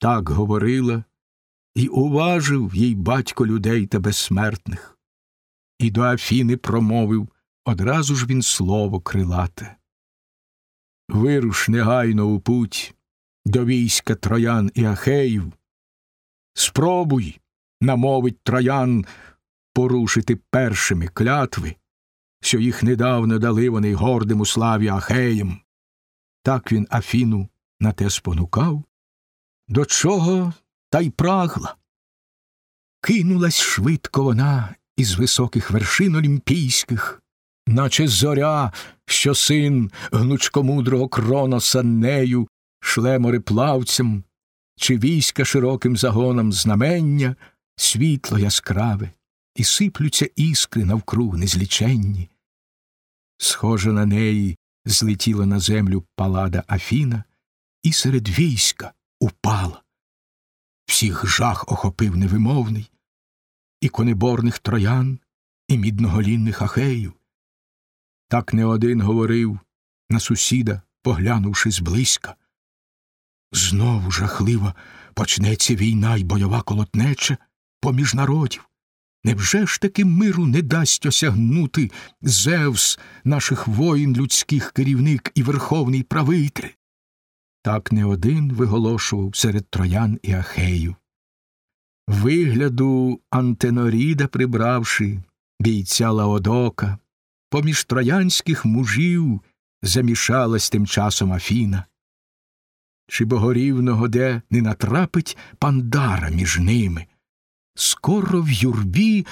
Так говорила, і уважив їй батько людей та безсмертних. І до Афіни промовив одразу ж він слово крилате. Вируш негайно у путь до війська троян і ахеїв. Спробуй, намовить троян, порушити першими клятви, що їх недавно дали вони гордим у славі Ахеєм. Так він Афіну на те спонукав, до чого та й прагла. Кинулась швидко вона із високих вершин олімпійських, наче зоря, що син гнучкомудрого кроноса нею шле мореплавцям, чи війська широким загоном знамення, світло яскраве, і сиплються іскри навкруг незліченні. Схожа на неї злетіла на землю палада Афіна, і серед війська упала. Всіх жах охопив невимовний, і конеборних троян, і мідноголінних ахеїв. Так не один говорив на сусіда, поглянувши зблизька. Знову жахлива почнеться війна й бойова колотнеча поміж народів. Невже ж таки миру не дасть осягнути Зевс, наших воїн людських керівник і верховний правитель? Так не один виголошував серед троян і ахеїв. Вигляду Антеноріда прибравши, бійця Лаодока, поміж троянських мужів замішалась тим часом Афіна. Чи богорівного де не натрапить пандара між ними? Скоро в юрбі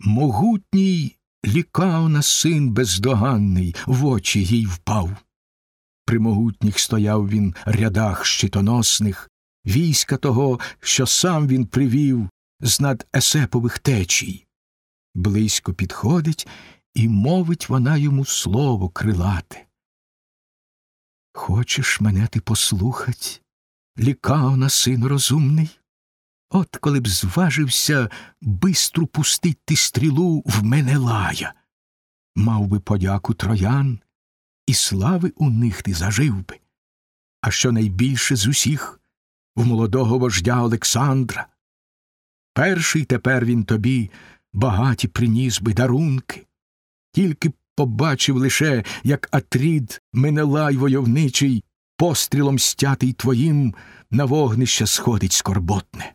могутній лікаона син бездоганний в очі їй впав. При могутніх стояв він рядах щитоносних, війська того, що сам він привів з над есепових течій. Близько підходить і мовить вона йому слово крилате. Хочеш мене ти послухать, лікаона, син розумний? От коли б зважився бистру пустить ти стрілу в мене лая, мав би подяку троян, і слави у них ти зажив би. А що найбільше з усіх в молодого вождя Олександра. Перший тепер він тобі багаті приніс би дарунки, тільки побачив лише, як Атрід Менелай войовничий, пострілом стятий твоїм на вогнище сходить скорботне.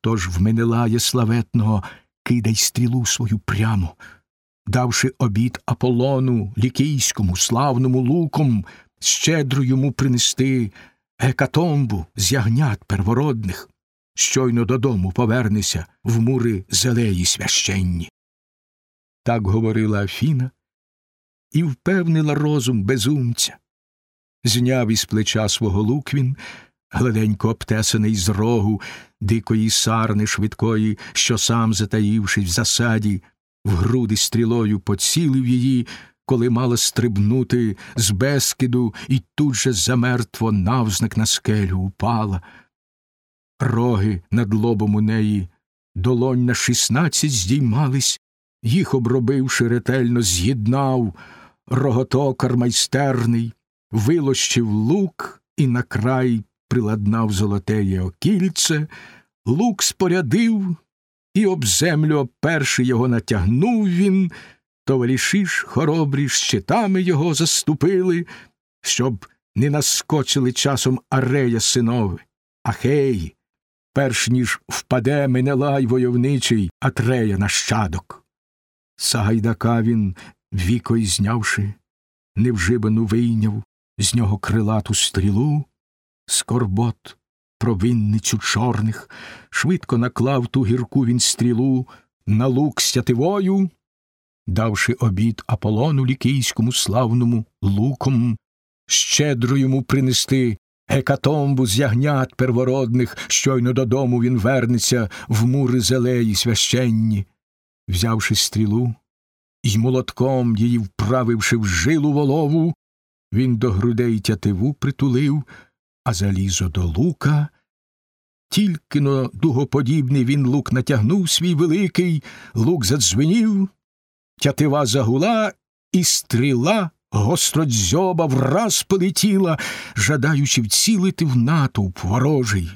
Тож в Менелая славетного кидай стрілу свою прямо, давши обід Аполлону, лікійському, славному луком, щедро йому принести гекатомбу з ягнят первородних, щойно додому повернися в мури зелеї священні. Так говорила Афіна і впевнила розум безумця. Зняв із плеча свого лук він, гладенько обтесаний з рогу дикої сарни швидкої, що сам, затаївшись в засаді, в груди стрілою поцілив її, коли мала стрибнути з безкиду, і тут же замертво навзнак на скелю упала. Роги над лобом у неї долонь на шістнадцять здіймались, їх, обробивши, ретельно з'єднав роготокар майстерний, вилощив лук і на край приладнав золотеє окільце, лук спорядив, і об землю оперши його натягнув він, товариші ж хоробрі щитами його заступили, щоб не наскочили часом арея синови, Ахеї, перш ніж впаде Менелай войовничий Атрея нащадок. Сагайдака він, віко й знявши, невжибану вийняв з нього крилату стрілу, скорбот, провинницю чорних, швидко наклав ту гірку він стрілу на лук стятивою, давши обід Аполлону лікійському славному луком, щедро йому принести гекатомбу з ягнят первородних, щойно додому він вернеться в мури зелеї священні, взявши стрілу і молотком її вправивши в жилу волову, він до грудей тятиву притулив, а залізо до лука. Тільки но дугоподібний він лук натягнув свій великий, лук задзвенів, тятива загула, і стріла гостродзьоба враз полетіла, жадаючи вцілити в натовп ворожий.